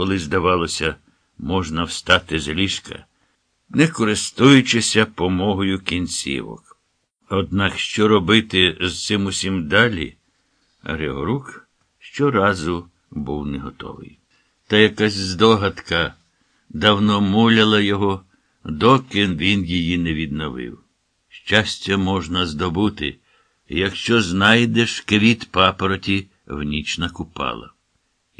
коли, здавалося, можна встати з ліжка, не користуючися помогою кінцівок. Однак що робити з цим усім далі, Григорук щоразу був не готовий. Та якась здогадка давно муляла його, доки він її не відновив. Щастя можна здобути, якщо знайдеш квіт папороті в ніч накупала.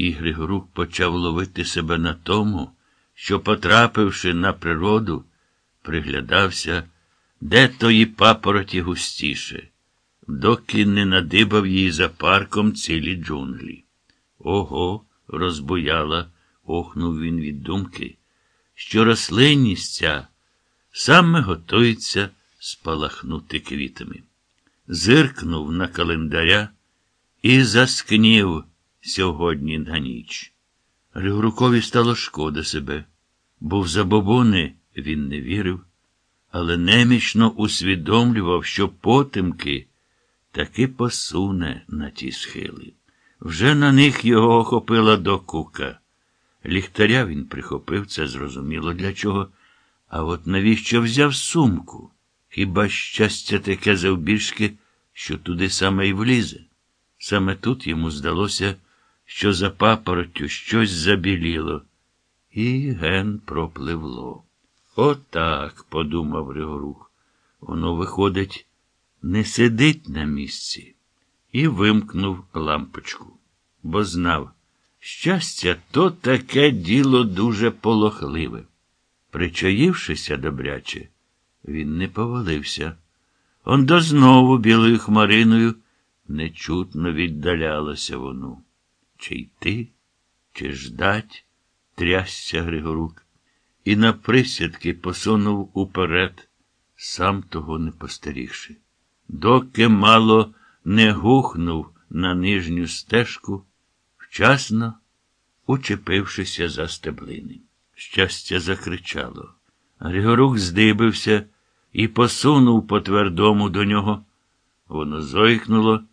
І Григорук почав ловити себе на тому, що, потрапивши на природу, приглядався, де тої папороті густіше, доки не надибав її за парком цілі джунглі. Ого, розбояла, охнув він від думки, що рослинність ця саме готується спалахнути квітами. Зиркнув на календаря і заскнів сьогодні на ніч. Григорукові стало шкода себе. Був забобони, він не вірив, але немічно усвідомлював, що потемки таки посуне на ті схили. Вже на них його охопила докука. Ліхтаря він прихопив, це зрозуміло для чого. А от навіщо взяв сумку? Хіба щастя таке завбільшки, що туди саме й влізе? Саме тут йому здалося, що за папоротю щось забіліло, і ген пропливло. Отак, подумав Григорух, воно, виходить, не сидить на місці, і вимкнув лампочку, бо знав, щастя, то таке діло дуже полохливе. Причаївшися добряче, він не повалився. Ондо знову білою хмариною нечутно віддалялося воно. Чи йти, чи ждать, трясся Григорук, і на присядки посунув уперед, сам того не постерігши. Доки мало не гухнув на нижню стежку, вчасно учепившися за стеблини. Щастя закричало. Григорук здибився і посунув по твердому до нього. Воно зойкнуло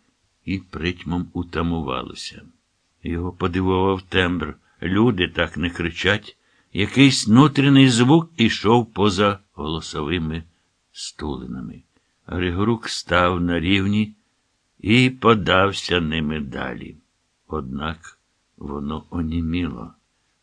і притьмом утамувалося. Його подивував тембр. Люди так не кричать. Якийсь внутрішній звук ішов поза голосовими стулинами. Григорук став на рівні і подався ними далі. Однак воно оніміло,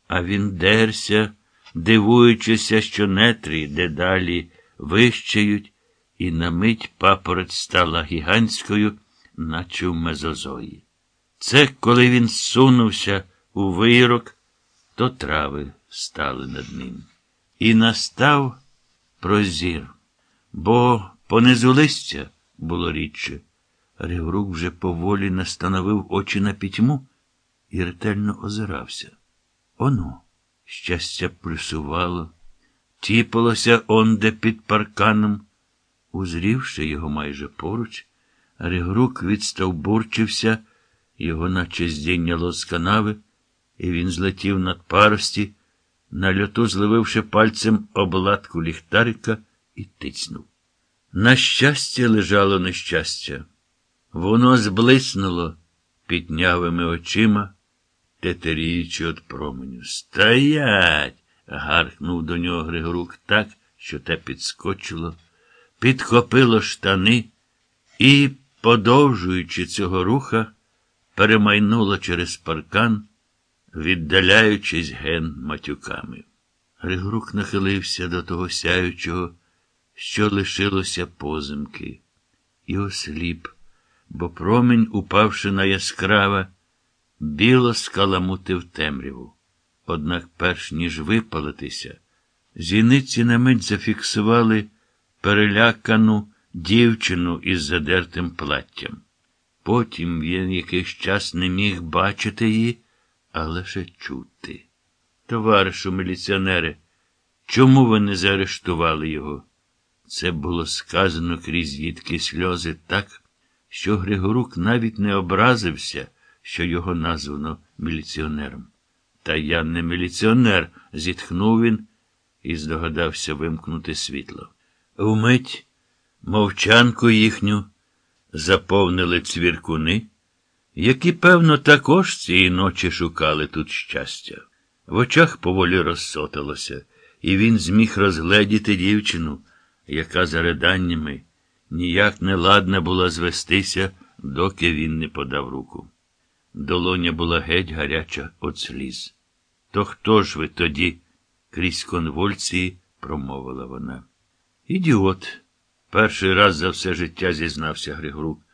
а він дерся, дивуючися, що нетрі дедалі вищають, і на мить папороть стала гігантською, наче в мезозої. Це коли він сунувся у вирок, то трави стали над ним. І настав прозір, бо понизу листя було рідше. Григорук вже поволі настановив очі на пітьму і ретельно озирався. Оно, щастя, плюсувало, тіпалося онде під парканом. Узрівши його майже поруч, Григорук відстовбурчився, його наче здійняло з канави, і він злетів над парості, на льоту злививши пальцем обладку ліхтарика і тицнув. На щастя, лежало нещастя. Воно зблиснуло піднявими очима, тетеріючи від променю. Стоять! гаркнув до нього Григорук так, що те підскочило, підхопило штани і, подовжуючи цього руха, перемайнуло через паркан, віддаляючись ген матюками. Григорук нахилився до того сяючого, що лишилося позимки, і осліп, бо промінь, упавши на яскраве, біло скаламутив темряву. Однак, перш ніж випалитися, зіниці на мить зафіксували перелякану дівчину із задертим платтям. Потім він якийсь час не міг бачити її, а лише чути. Товаришу міліціонери, чому ви не заарештували його? Це було сказано крізь їдкі сльози так, що Григорук навіть не образився, що його названо міліціонером. Та я не міліціонер, зітхнув він і здогадався вимкнути світло. Вмить мовчанку їхню заповнили цвіркуни, які, певно, також цієї ночі шукали тут щастя. В очах поволі розсотилося, і він зміг розгледіти дівчину, яка за риданнями ніяк не ладна була звестися, доки він не подав руку. Долоня була геть гаряча від сліз. То хто ж ви тоді? крізь конвульсії промовила вона. Ідіот. Перший раз за все життя зізнався Григорук.